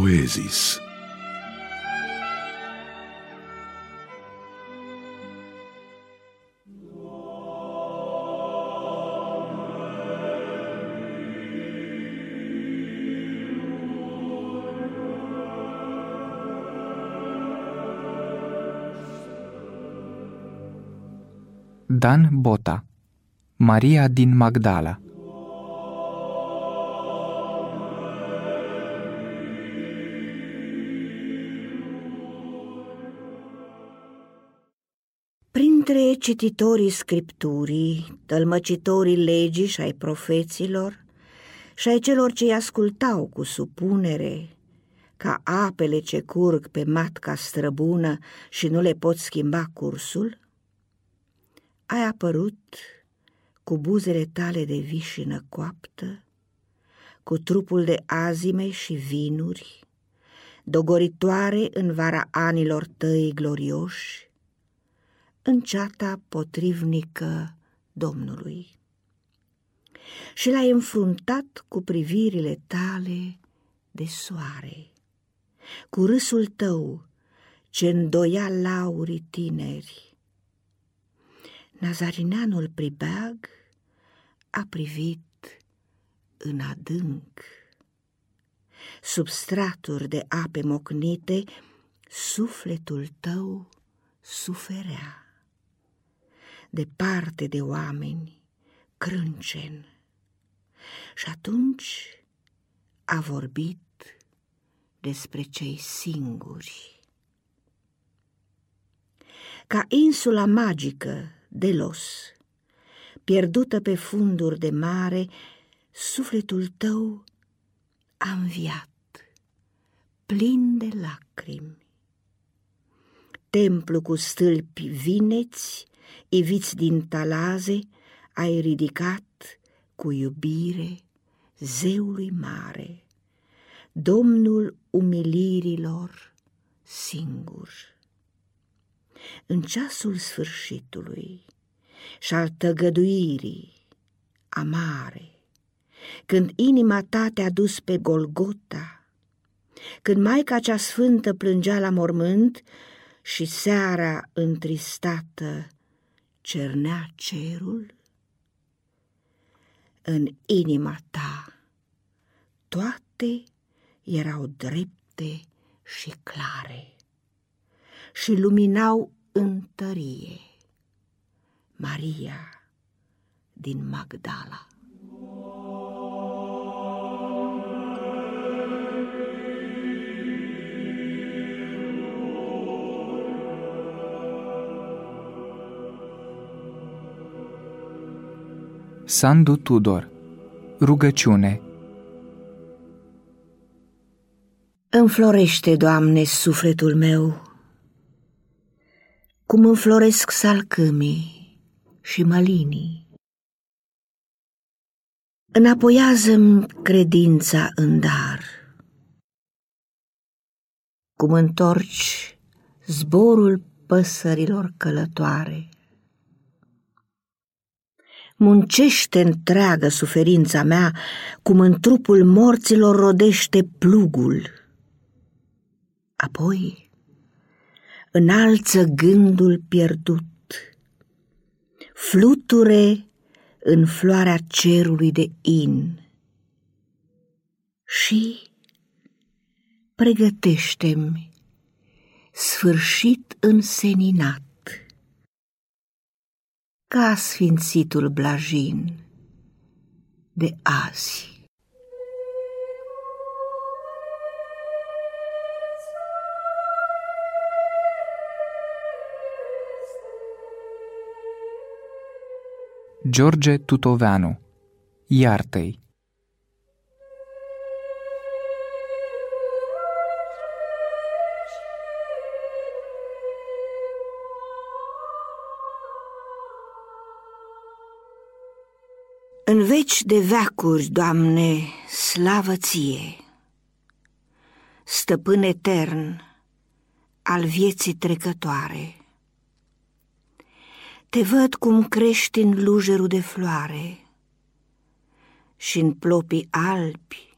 poezis. Dan Bota Maria din Magdala Printre cititorii scripturii, tălmăcitorii legii și ai profeților, și ai celor ce-i ascultau cu supunere, ca apele ce curg pe matca străbună și nu le pot schimba cursul, ai apărut cu buzele tale de vișină coaptă, cu trupul de azime și vinuri, dogoritoare în vara anilor tăi glorioși, în ceata potrivnică Domnului. Și l-ai înfruntat cu privirile tale de soare, cu râsul tău ce îndoia laurii tineri. Nazarineanul pribeag a privit în adânc. Sub straturi de ape mocnite, sufletul tău suferea departe de oameni, crâncen. Și atunci a vorbit despre cei singuri. Ca insula magică Delos, pierdută pe funduri de mare, sufletul tău a înviat, plin de lacrimi. Templu cu stâlpi vineți iviți din talaze, ai ridicat cu iubire zeului mare, Domnul umilirilor singur. În ceasul sfârșitului și al tăgăduirii amare, când inima ta te-a dus pe Golgota, când Maica cea sfântă plângea la mormânt și seara întristată cernea cerul, în inima ta toate erau drepte și clare și luminau în tărie Maria din Magdala. Sandu Tudor. Rugăciune. Înflorește, Doamne, sufletul meu, cum înfloresc salcâmii și mălinii. Înapoiază-mi credința în dar, cum întorci zborul păsărilor călătoare muncește întreagă suferința mea, cum în trupul morților rodește plugul. Apoi înalță gândul pierdut, fluture în floarea cerului de in. Și pregătește-mi sfârșit înseninat ca sfințitul blajin de azi. George Tutoveanu Iartă-i În veci de veacuri, Doamne, slavă ție, stăpân etern al vieții trecătoare. Te văd cum crești în lujerul de floare și în plopii albi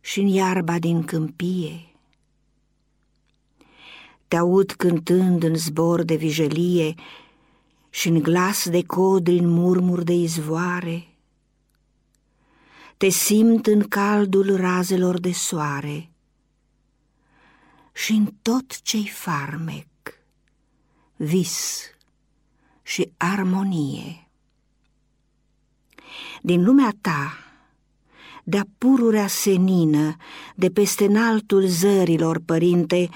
și în iarba din câmpie. Te aud cântând în zbor de vijelie și în glas de codri în murmur de izvoare. Te simt în caldul razelor de soare și în tot ce-i farmec, vis și armonie. Din lumea ta, de-a pururea senină, de peste înaltul zărilor, părinte,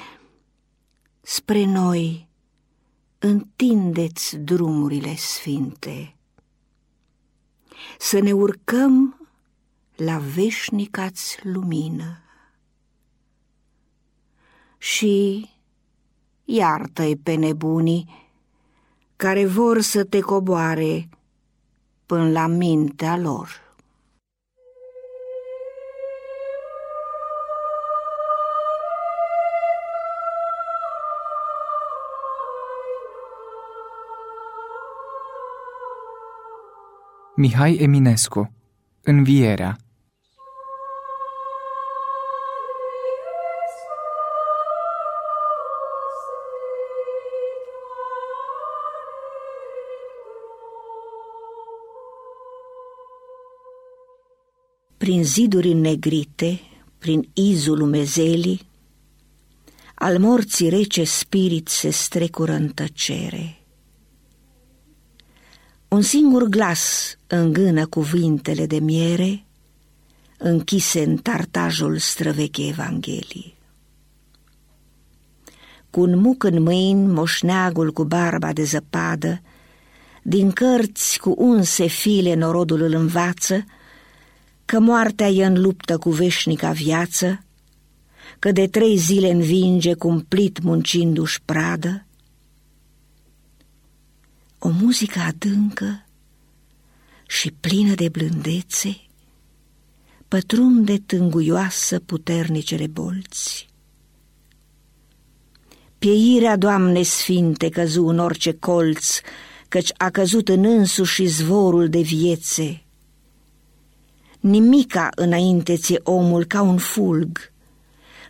spre noi întindeți drumurile sfinte. Să ne urcăm la veșnicați lumină. Și iartă-i pe nebunii care vor să te coboare până la mintea lor. Mihai Eminescu Învierea Prin ziduri negrite, prin izul umezelii, al morții rece spirit se strecură în tăcere. Un singur glas îngână cuvintele de miere, închise în tartajul străveche Evanghelii. Cu un muc în mâini, moșneagul cu barba de zăpadă, din cărți cu unse file norodul îl învață, că moartea e în luptă cu veșnica viață, că de trei zile învinge cumplit muncindu-și pradă, o muzică adâncă și plină de blândețe, pătrunde tânguioasă puternicele bolți. Pieirea, Doamne Sfinte, căzu în orice colț, căci a căzut în însuși zvorul de viețe. Nimica înainte ți omul ca un fulg,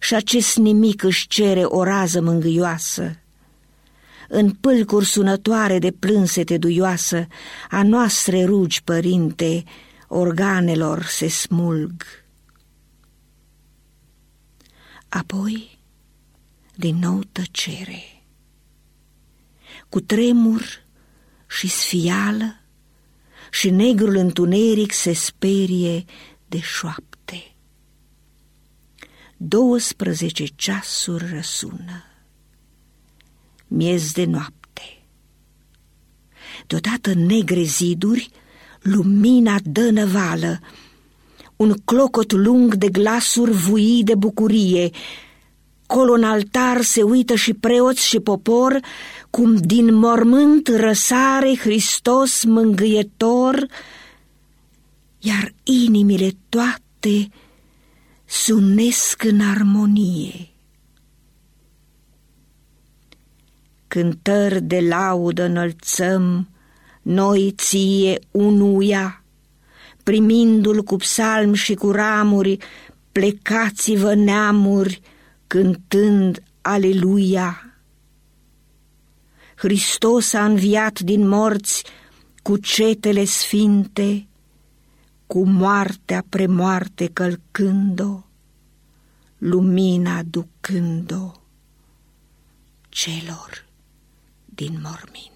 și acest nimic își cere o rază mângâioasă. În pâlcuri sunătoare de plânsete duioasă, a noastre rugi, părinte, organelor se smulg. Apoi, din nou tăcere, cu tremur și sfială, și negrul întuneric se sperie de șoapte. Douăsprezece ceasuri răsună miez de noapte. Deodată negre ziduri, lumina dă năvală, un clocot lung de glasuri vui de bucurie, Colo în altar se uită și preoți și popor, cum din mormânt răsare Hristos mângâietor, iar inimile toate sunesc în armonie. cântări de laudă înălțăm, noi ție unuia, primindu-l cu psalm și cu ramuri, plecați-vă neamuri, cântând Aleluia. Hristos a înviat din morți cu cetele sfinte, cu moartea premoarte călcând-o, lumina ducând-o celor din morminte.